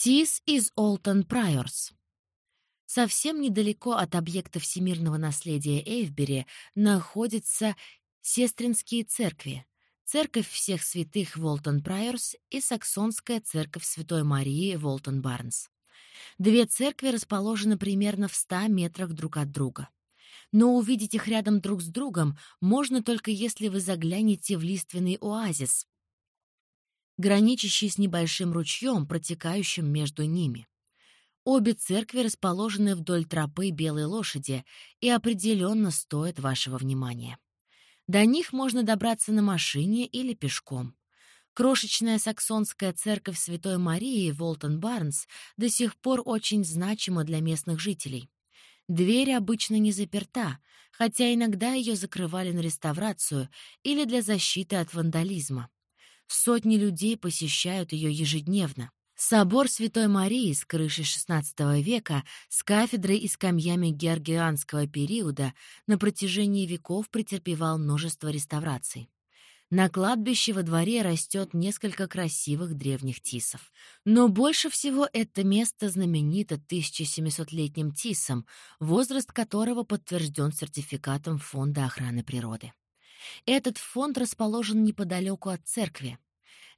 Тис из Олтон Прайорс. Совсем недалеко от объекта всемирного наследия Эйвбери находятся сестринские церкви. Церковь всех святых Волтон Прайорс и Саксонская церковь Святой Марии Волтон Барнс. Две церкви расположены примерно в 100 метрах друг от друга. Но увидеть их рядом друг с другом можно только если вы заглянете в лиственный оазис, граничащий с небольшим ручьем, протекающим между ними. Обе церкви расположены вдоль тропы Белой лошади и определенно стоят вашего внимания. До них можно добраться на машине или пешком. Крошечная саксонская церковь Святой Марии Волтон Барнс до сих пор очень значима для местных жителей. Дверь обычно не заперта, хотя иногда ее закрывали на реставрацию или для защиты от вандализма. Сотни людей посещают ее ежедневно. Собор Святой Марии с крышей XVI века с кафедрой и скамьями георгианского периода на протяжении веков претерпевал множество реставраций. На кладбище во дворе растет несколько красивых древних тисов. Но больше всего это место знаменито 1700-летним тисом, возраст которого подтвержден сертификатом Фонда охраны природы. Этот фонд расположен неподалеку от церкви.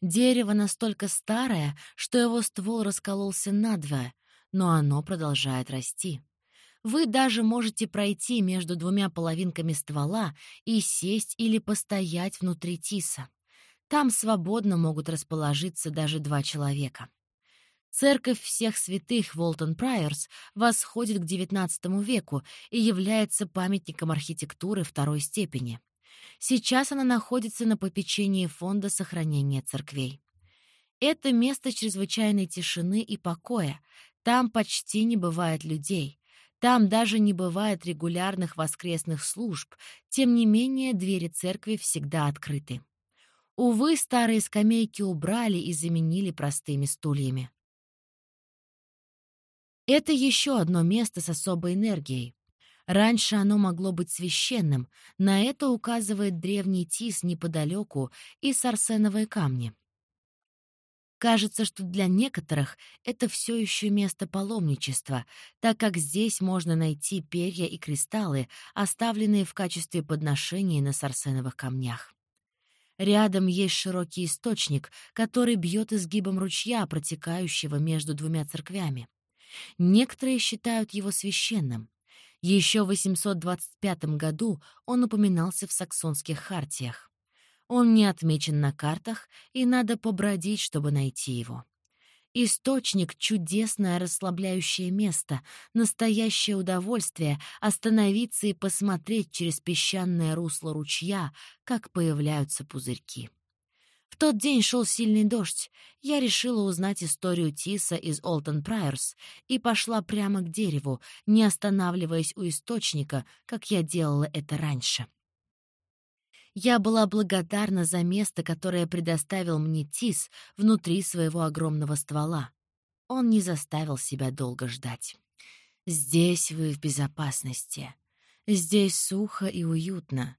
Дерево настолько старое, что его ствол раскололся надвое, но оно продолжает расти. Вы даже можете пройти между двумя половинками ствола и сесть или постоять внутри тиса. Там свободно могут расположиться даже два человека. Церковь всех святых Волтон Прайерс восходит к XIX веку и является памятником архитектуры второй степени. Сейчас она находится на попечении Фонда сохранения церквей. Это место чрезвычайной тишины и покоя. Там почти не бывает людей. Там даже не бывает регулярных воскресных служб, тем не менее двери церкви всегда открыты. Увы, старые скамейки убрали и заменили простыми стульями. Это еще одно место с особой энергией. Раньше оно могло быть священным, на это указывает древний тис неподалеку и сарсеновые камни. Кажется, что для некоторых это все еще место паломничества, так как здесь можно найти перья и кристаллы, оставленные в качестве подношений на сарсеновых камнях. Рядом есть широкий источник, который бьет изгибом ручья, протекающего между двумя церквями. Некоторые считают его священным. Еще в 825 году он упоминался в саксонских хартиях. Он не отмечен на картах, и надо побродить, чтобы найти его. Источник — чудесное расслабляющее место, настоящее удовольствие остановиться и посмотреть через песчаное русло ручья, как появляются пузырьки. Тот день шел сильный дождь. Я решила узнать историю Тиса из Олтон Прайерс и пошла прямо к дереву, не останавливаясь у источника, как я делала это раньше. Я была благодарна за место, которое предоставил мне Тис внутри своего огромного ствола. Он не заставил себя долго ждать. «Здесь вы в безопасности. Здесь сухо и уютно.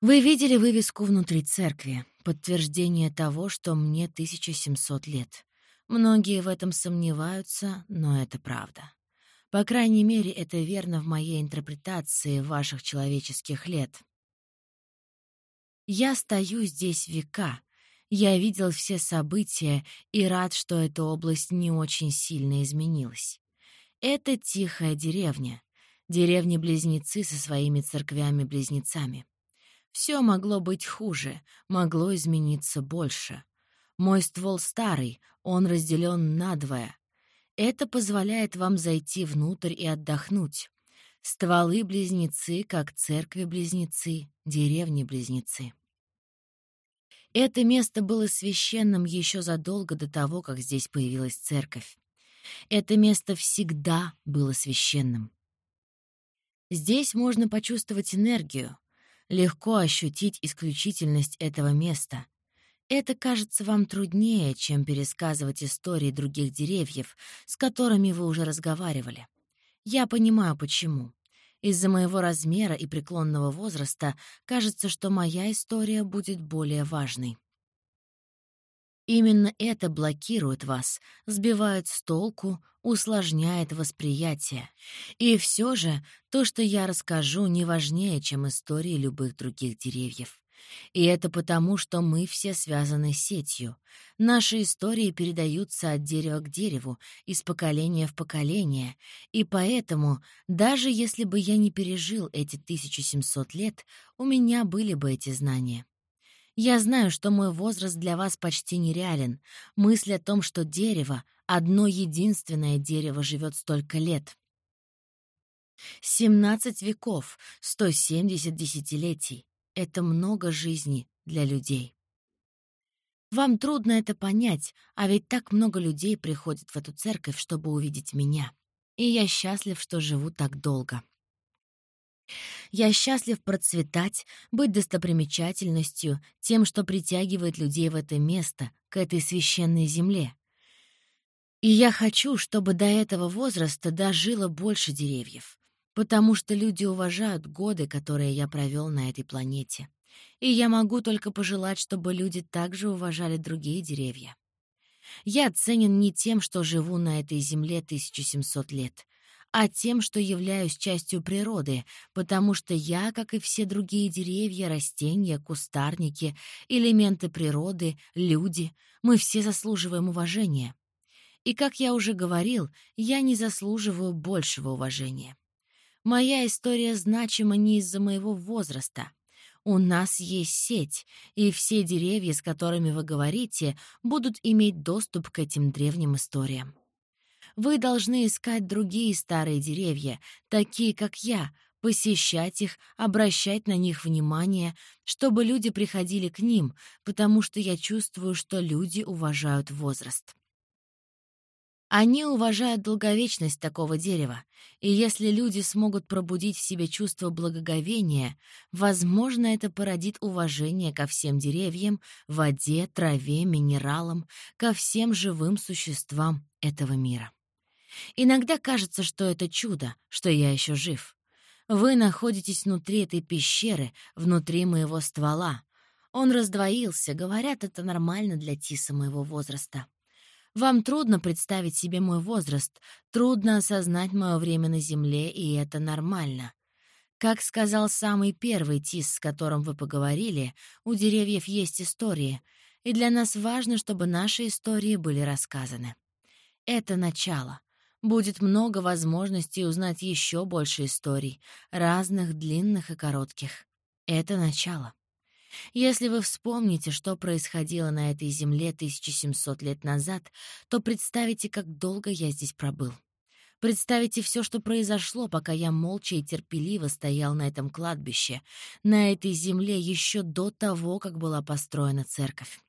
Вы видели вывеску внутри церкви, подтверждение того, что мне 1700 лет. Многие в этом сомневаются, но это правда. По крайней мере, это верно в моей интерпретации ваших человеческих лет. Я стою здесь века. Я видел все события и рад, что эта область не очень сильно изменилась. Это тихая деревня. Деревни-близнецы со своими церквями-близнецами. Все могло быть хуже, могло измениться больше. Мой ствол старый, он разделен надвое. Это позволяет вам зайти внутрь и отдохнуть. Стволы-близнецы, как церкви-близнецы, деревни-близнецы. Это место было священным еще задолго до того, как здесь появилась церковь. Это место всегда было священным. Здесь можно почувствовать энергию, легко ощутить исключительность этого места. Это кажется вам труднее, чем пересказывать истории других деревьев, с которыми вы уже разговаривали. Я понимаю, почему. Из-за моего размера и преклонного возраста кажется, что моя история будет более важной. Именно это блокирует вас, сбивает с толку, усложняет восприятие. И все же то, что я расскажу, не важнее, чем истории любых других деревьев. И это потому, что мы все связаны сетью. Наши истории передаются от дерева к дереву, из поколения в поколение. И поэтому, даже если бы я не пережил эти 1700 лет, у меня были бы эти знания. Я знаю, что мой возраст для вас почти нереален. Мысль о том, что дерево, одно единственное дерево живет столько лет. 17 веков, 170 десятилетий — это много жизни для людей. Вам трудно это понять, а ведь так много людей приходит в эту церковь, чтобы увидеть меня. И я счастлив, что живу так долго. Я счастлив процветать, быть достопримечательностью, тем, что притягивает людей в это место, к этой священной земле. И я хочу, чтобы до этого возраста дожило больше деревьев, потому что люди уважают годы, которые я провел на этой планете. И я могу только пожелать, чтобы люди также уважали другие деревья. Я ценен не тем, что живу на этой земле 1700 лет — а тем, что являюсь частью природы, потому что я, как и все другие деревья, растения, кустарники, элементы природы, люди, мы все заслуживаем уважения. И, как я уже говорил, я не заслуживаю большего уважения. Моя история значима не из-за моего возраста. У нас есть сеть, и все деревья, с которыми вы говорите, будут иметь доступ к этим древним историям. Вы должны искать другие старые деревья, такие как я, посещать их, обращать на них внимание, чтобы люди приходили к ним, потому что я чувствую, что люди уважают возраст. Они уважают долговечность такого дерева, и если люди смогут пробудить в себе чувство благоговения, возможно, это породит уважение ко всем деревьям, воде, траве, минералам, ко всем живым существам этого мира. Иногда кажется, что это чудо, что я еще жив. Вы находитесь внутри этой пещеры, внутри моего ствола. Он раздвоился, говорят, это нормально для Тиса моего возраста. Вам трудно представить себе мой возраст, трудно осознать мое время на Земле, и это нормально. Как сказал самый первый Тис, с которым вы поговорили, у деревьев есть истории, и для нас важно, чтобы наши истории были рассказаны. Это начало. Будет много возможностей узнать еще больше историй, разных, длинных и коротких. Это начало. Если вы вспомните, что происходило на этой земле 1700 лет назад, то представите, как долго я здесь пробыл. Представите все, что произошло, пока я молча и терпеливо стоял на этом кладбище, на этой земле еще до того, как была построена церковь.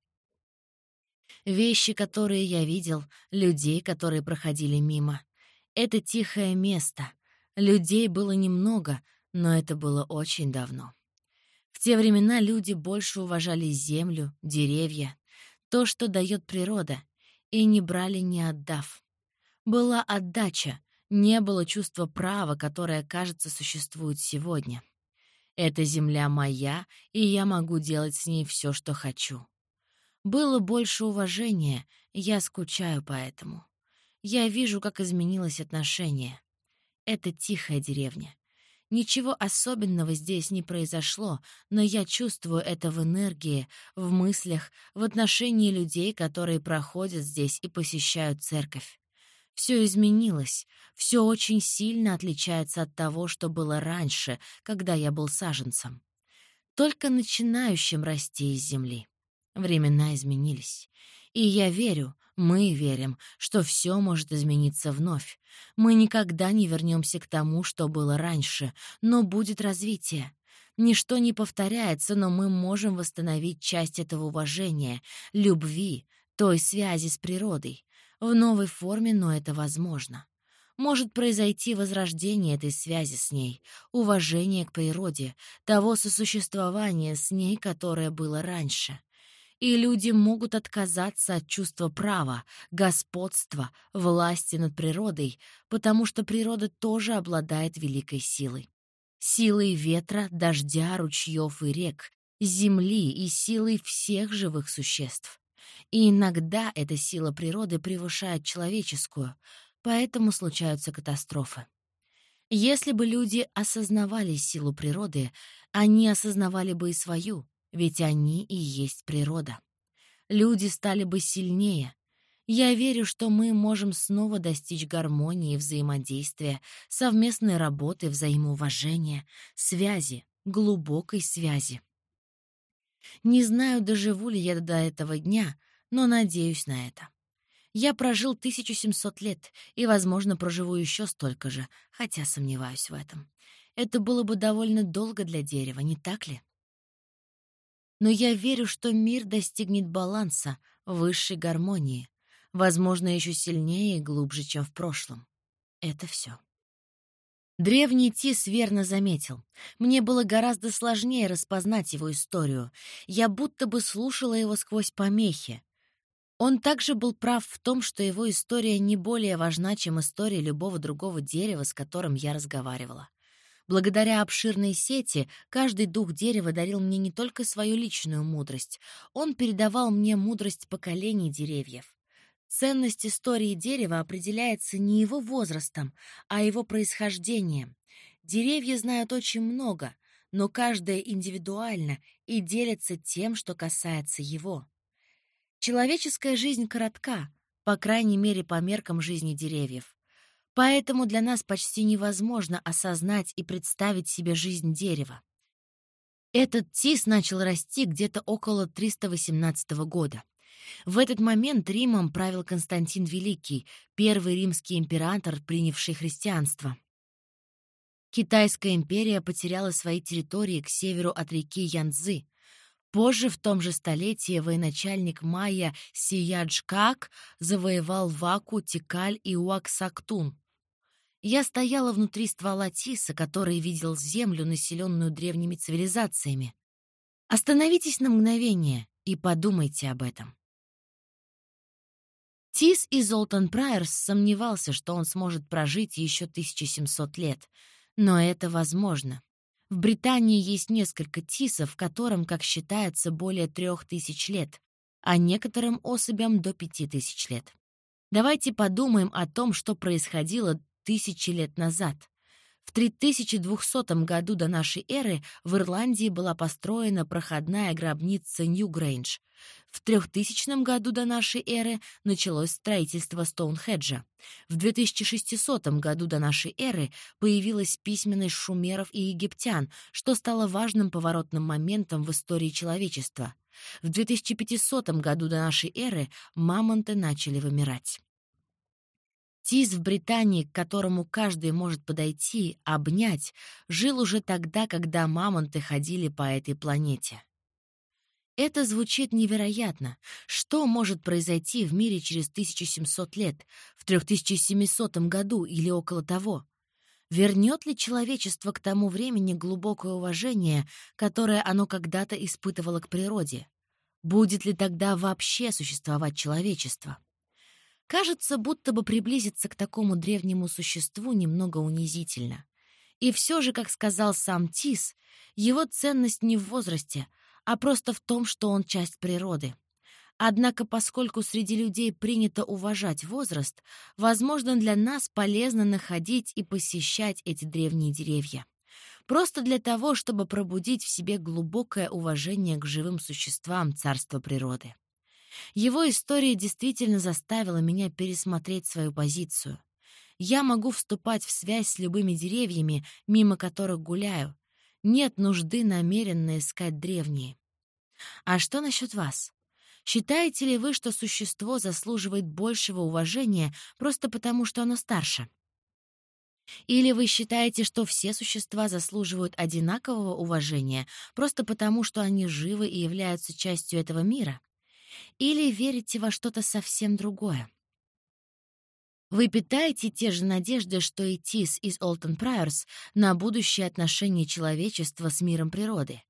Вещи, которые я видел, людей, которые проходили мимо. Это тихое место. Людей было немного, но это было очень давно. В те времена люди больше уважали землю, деревья, то, что дает природа, и не брали, не отдав. Была отдача, не было чувства права, которое, кажется, существует сегодня. Эта земля моя, и я могу делать с ней все, что хочу. Было больше уважения, я скучаю по этому. Я вижу, как изменилось отношение. Это тихая деревня. Ничего особенного здесь не произошло, но я чувствую это в энергии, в мыслях, в отношении людей, которые проходят здесь и посещают церковь. Все изменилось, все очень сильно отличается от того, что было раньше, когда я был саженцем. Только начинающим расти из земли. Времена изменились. И я верю, мы верим, что все может измениться вновь. Мы никогда не вернемся к тому, что было раньше, но будет развитие. Ничто не повторяется, но мы можем восстановить часть этого уважения, любви, той связи с природой. В новой форме, но это возможно. Может произойти возрождение этой связи с ней, уважение к природе, того сосуществования с ней, которое было раньше и люди могут отказаться от чувства права, господства, власти над природой, потому что природа тоже обладает великой силой. Силой ветра, дождя, ручьев и рек, земли и силой всех живых существ. И иногда эта сила природы превышает человеческую, поэтому случаются катастрофы. Если бы люди осознавали силу природы, они осознавали бы и свою, ведь они и есть природа. Люди стали бы сильнее. Я верю, что мы можем снова достичь гармонии, взаимодействия, совместной работы, взаимоуважения, связи, глубокой связи. Не знаю, доживу ли я до этого дня, но надеюсь на это. Я прожил 1700 лет и, возможно, проживу еще столько же, хотя сомневаюсь в этом. Это было бы довольно долго для дерева, не так ли? Но я верю, что мир достигнет баланса, высшей гармонии, возможно, еще сильнее и глубже, чем в прошлом. Это все. Древний Тис верно заметил. Мне было гораздо сложнее распознать его историю. Я будто бы слушала его сквозь помехи. Он также был прав в том, что его история не более важна, чем история любого другого дерева, с которым я разговаривала. Благодаря обширной сети каждый дух дерева дарил мне не только свою личную мудрость, он передавал мне мудрость поколений деревьев. Ценность истории дерева определяется не его возрастом, а его происхождением. Деревья знают очень много, но каждое индивидуально и делится тем, что касается его. Человеческая жизнь коротка, по крайней мере, по меркам жизни деревьев. Поэтому для нас почти невозможно осознать и представить себе жизнь дерева. Этот тис начал расти где-то около 318 года. В этот момент Римом правил Константин Великий, первый римский император, принявший христианство. Китайская империя потеряла свои территории к северу от реки Янцзы, Позже, в том же столетии, военачальник майя Сияджкак завоевал Ваку, Тикаль и Уаксактун. Я стояла внутри ствола тиса, который видел землю, населенную древними цивилизациями. Остановитесь на мгновение и подумайте об этом. Тис из Золтан Прайерс сомневался, что он сможет прожить еще 1700 лет, но это возможно. В Британии есть несколько тисов, которым, как считается, более трех тысяч лет, а некоторым особям до пяти тысяч лет. Давайте подумаем о том, что происходило тысячи лет назад. В 3200 году до нашей эры в Ирландии была построена проходная гробница Нью-Грейндж. В 3000 году до нашей эры началось строительство Стоунхеджа. В 2600 году до нашей эры появилась письменность шумеров и египтян, что стало важным поворотным моментом в истории человечества. В 2500 году до нашей эры мамонты начали вымирать. Тис в Британии, к которому каждый может подойти, обнять, жил уже тогда, когда мамонты ходили по этой планете. Это звучит невероятно. Что может произойти в мире через 1700 лет, в 3700 году или около того? Вернет ли человечество к тому времени глубокое уважение, которое оно когда-то испытывало к природе? Будет ли тогда вообще существовать человечество? Кажется, будто бы приблизиться к такому древнему существу немного унизительно. И все же, как сказал сам Тис, его ценность не в возрасте, а просто в том, что он часть природы. Однако, поскольку среди людей принято уважать возраст, возможно, для нас полезно находить и посещать эти древние деревья. Просто для того, чтобы пробудить в себе глубокое уважение к живым существам царства природы. Его история действительно заставила меня пересмотреть свою позицию. Я могу вступать в связь с любыми деревьями, мимо которых гуляю. Нет нужды намеренно искать древние. А что насчет вас? Считаете ли вы, что существо заслуживает большего уважения просто потому, что оно старше? Или вы считаете, что все существа заслуживают одинакового уважения просто потому, что они живы и являются частью этого мира? Или верите во что-то совсем другое? Вы питаете те же надежды, что и Тис из Олтон Прайерс на будущее отношение человечества с миром природы.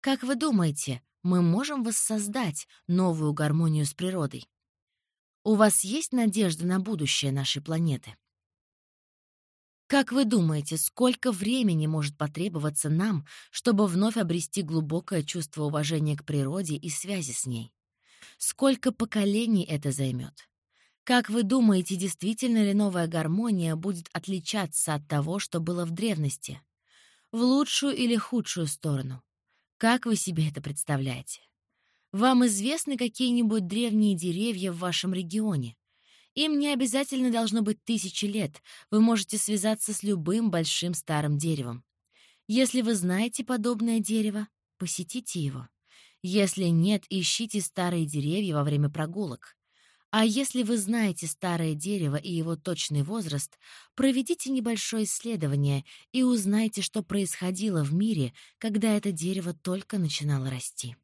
Как вы думаете, мы можем воссоздать новую гармонию с природой? У вас есть надежда на будущее нашей планеты? Как вы думаете, сколько времени может потребоваться нам, чтобы вновь обрести глубокое чувство уважения к природе и связи с ней? Сколько поколений это займет? Как вы думаете, действительно ли новая гармония будет отличаться от того, что было в древности? В лучшую или худшую сторону? Как вы себе это представляете? Вам известны какие-нибудь древние деревья в вашем регионе? Им не обязательно должно быть тысячи лет, вы можете связаться с любым большим старым деревом. Если вы знаете подобное дерево, посетите его. Если нет, ищите старые деревья во время прогулок. А если вы знаете старое дерево и его точный возраст, проведите небольшое исследование и узнайте, что происходило в мире, когда это дерево только начинало расти.